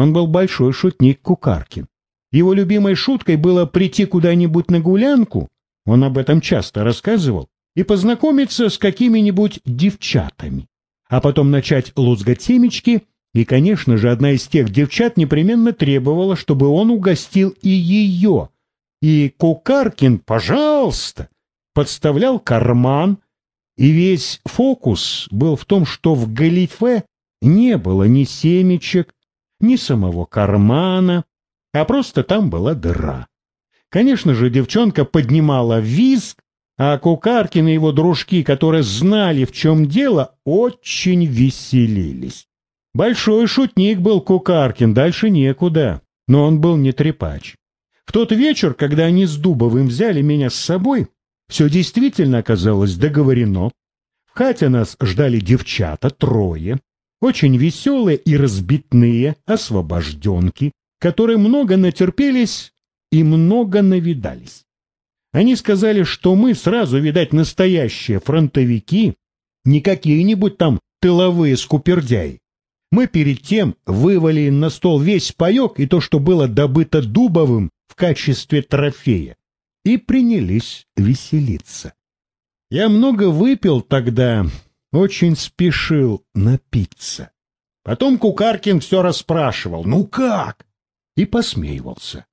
Он был большой шутник Кукаркин. Его любимой шуткой было прийти куда-нибудь на гулянку, он об этом часто рассказывал, и познакомиться с какими-нибудь девчатами, а потом начать лузгать семечки, и, конечно же, одна из тех девчат непременно требовала, чтобы он угостил и ее. И Кукаркин, пожалуйста, подставлял карман, и весь фокус был в том, что в галифе не было ни семечек, ни самого кармана, а просто там была дыра. Конечно же, девчонка поднимала визг, а Кукаркин и его дружки, которые знали, в чем дело, очень веселились. Большой шутник был Кукаркин, дальше некуда, но он был не трепач. В тот вечер, когда они с Дубовым взяли меня с собой, все действительно оказалось договорено. В хате нас ждали девчата, трое, очень веселые и разбитные освобожденки, которые много натерпелись и много навидались. Они сказали, что мы сразу, видать, настоящие фронтовики, не какие-нибудь там тыловые скупердяи. Мы перед тем вывалили на стол весь паек и то, что было добыто Дубовым в качестве трофея и принялись веселиться. Я много выпил тогда, очень спешил напиться. Потом Кукаркин все расспрашивал, ну как? И посмеивался.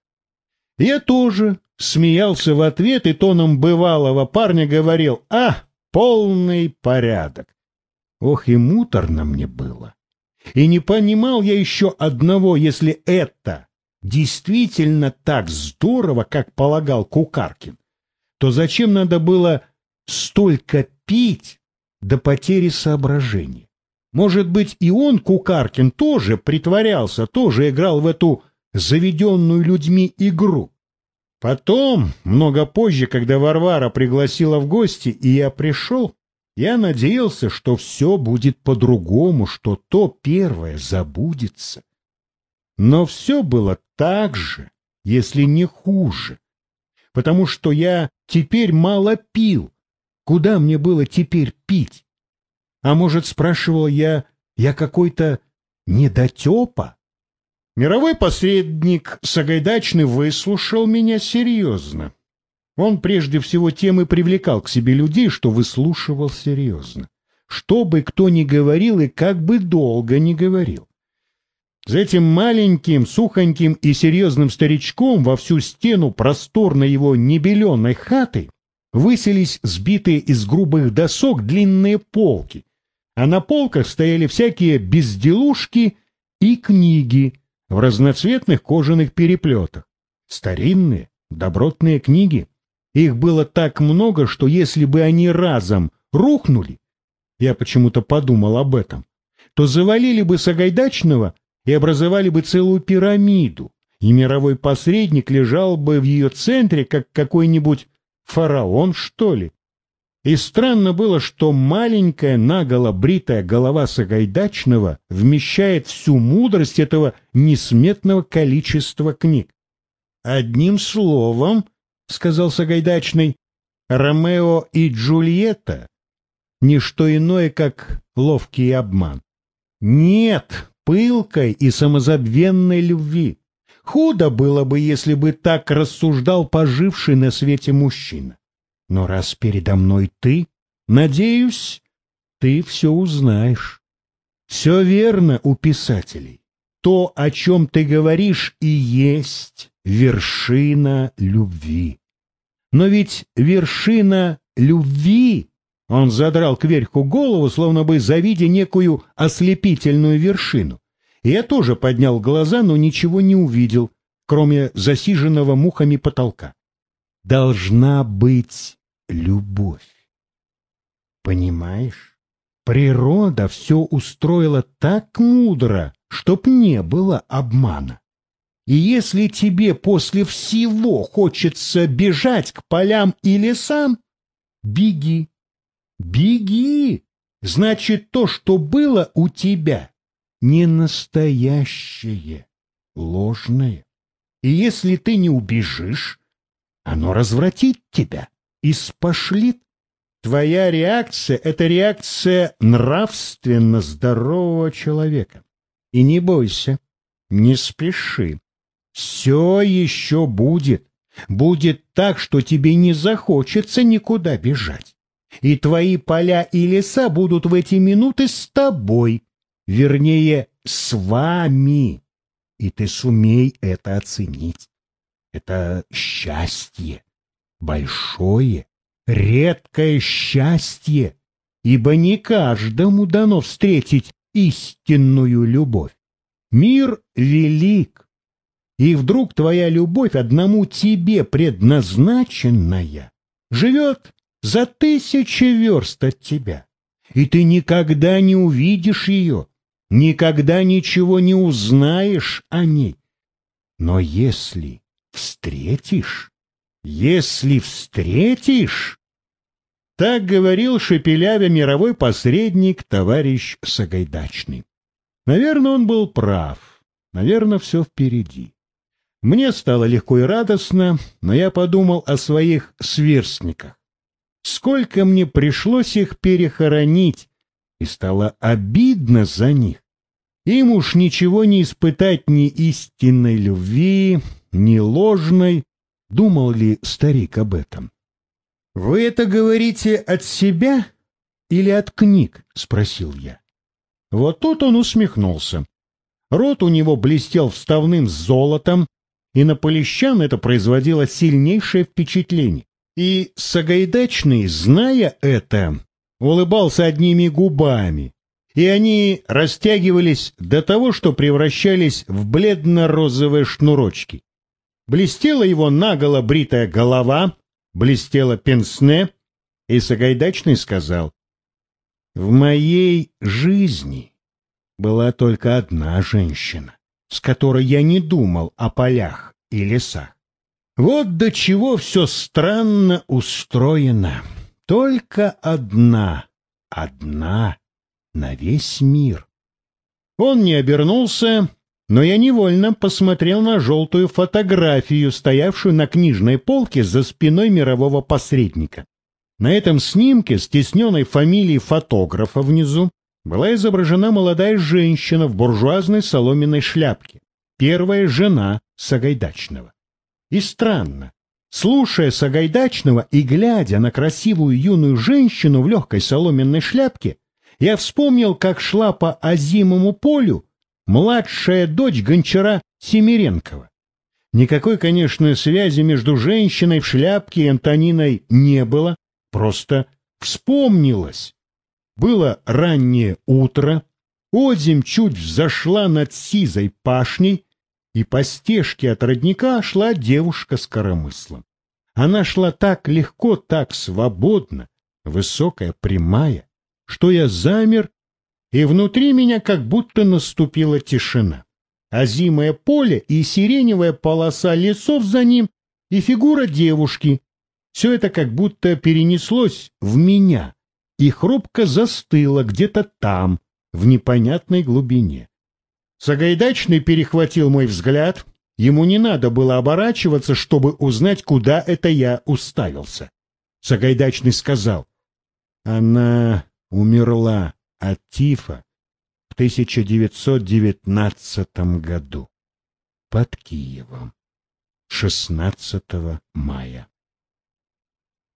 Я тоже смеялся в ответ и тоном бывалого парня говорил, а, полный порядок. Ох, и муторно мне было. И не понимал я еще одного, если это действительно так здорово, как полагал Кукаркин, то зачем надо было столько пить до потери соображения? Может быть, и он, Кукаркин, тоже притворялся, тоже играл в эту заведенную людьми игру. Потом, много позже, когда Варвара пригласила в гости, и я пришел, я надеялся, что все будет по-другому, что то первое забудется. Но все было так же, если не хуже. Потому что я теперь мало пил. Куда мне было теперь пить? А может, спрашивал я, я какой-то недотепа? Мировой посредник Сагайдачный выслушал меня серьезно. Он прежде всего тем и привлекал к себе людей, что выслушивал серьезно. Что бы кто ни говорил и как бы долго ни говорил. За этим маленьким, сухоньким и серьезным старичком во всю стену просторной его небеленной хаты выселись сбитые из грубых досок длинные полки, а на полках стояли всякие безделушки и книги в разноцветных кожаных переплетах. Старинные, добротные книги. Их было так много, что если бы они разом рухнули, я почему-то подумал об этом, то завалили бы Сагайдачного и образовали бы целую пирамиду, и мировой посредник лежал бы в ее центре, как какой-нибудь фараон, что ли. И странно было, что маленькая наголо бритая голова Сагайдачного вмещает всю мудрость этого несметного количества книг. «Одним словом, — сказал Сагайдачный, — Ромео и Джульетта — ничто иное, как ловкий обман. Нет, пылкой и самозабвенной любви. Худо было бы, если бы так рассуждал поживший на свете мужчина. Но раз передо мной ты, надеюсь, ты все узнаешь. Все верно у писателей. То, о чем ты говоришь, и есть вершина любви. Но ведь вершина любви он задрал кверху голову, словно бы завидя некую ослепительную вершину. Я тоже поднял глаза, но ничего не увидел, кроме засиженного мухами потолка. Должна быть любовь. Понимаешь? Природа все устроила так мудро, чтоб не было обмана. И если тебе после всего хочется бежать к полям и лесам, беги. Беги! Значит, то, что было у тебя, не настоящее, ложное. И если ты не убежишь, оно развратит тебя и спошлит. Твоя реакция — это реакция нравственно здорового человека. И не бойся, Не спеши. Все еще будет. Будет так, что тебе не захочется никуда бежать. И твои поля и леса будут в эти минуты с тобой, вернее, с вами. И ты сумей это оценить. Это счастье, большое, редкое счастье, ибо не каждому дано встретить истинную любовь. Мир велик, и вдруг твоя любовь одному тебе предназначенная живет за тысячи верст от тебя, и ты никогда не увидишь ее, никогда ничего не узнаешь о ней. Но если встретишь, если встретишь, так говорил шепелявя мировой посредник товарищ Сагайдачный. Наверное, он был прав, наверное, все впереди. Мне стало легко и радостно, но я подумал о своих сверстниках. Сколько мне пришлось их перехоронить, и стало обидно за них. Им уж ничего не испытать ни истинной любви, ни ложной. Думал ли старик об этом? — Вы это говорите от себя или от книг? — спросил я. Вот тут он усмехнулся. Рот у него блестел вставным золотом, и на полищан это производило сильнейшее впечатление. И Сагайдачный, зная это, улыбался одними губами, и они растягивались до того, что превращались в бледно-розовые шнурочки. Блестела его наголо бритая голова, блестела пенсне, и Сагайдачный сказал, «В моей жизни была только одна женщина, с которой я не думал о полях и лесах. Вот до чего все странно устроено. Только одна, одна на весь мир. Он не обернулся, но я невольно посмотрел на желтую фотографию, стоявшую на книжной полке за спиной мирового посредника. На этом снимке с тесненной фамилией фотографа внизу была изображена молодая женщина в буржуазной соломенной шляпке, первая жена Сагайдачного. И странно, слушая Сагайдачного и глядя на красивую юную женщину в легкой соломенной шляпке, я вспомнил, как шла по озимому полю младшая дочь гончара Семиренкова. Никакой, конечно, связи между женщиной в шляпке и Антониной не было, просто вспомнилось. Было раннее утро, озим чуть взошла над сизой пашней, и по стежке от родника шла девушка с коромыслом. Она шла так легко, так свободно, высокая, прямая, что я замер, и внутри меня как будто наступила тишина. Озимое поле и сиреневая полоса лесов за ним, и фигура девушки. Все это как будто перенеслось в меня и хрупко застыло где-то там, в непонятной глубине. Сагайдачный перехватил мой взгляд. Ему не надо было оборачиваться, чтобы узнать, куда это я уставился. Сагайдачный сказал, «Она умерла от тифа в 1919 году под Киевом 16 мая.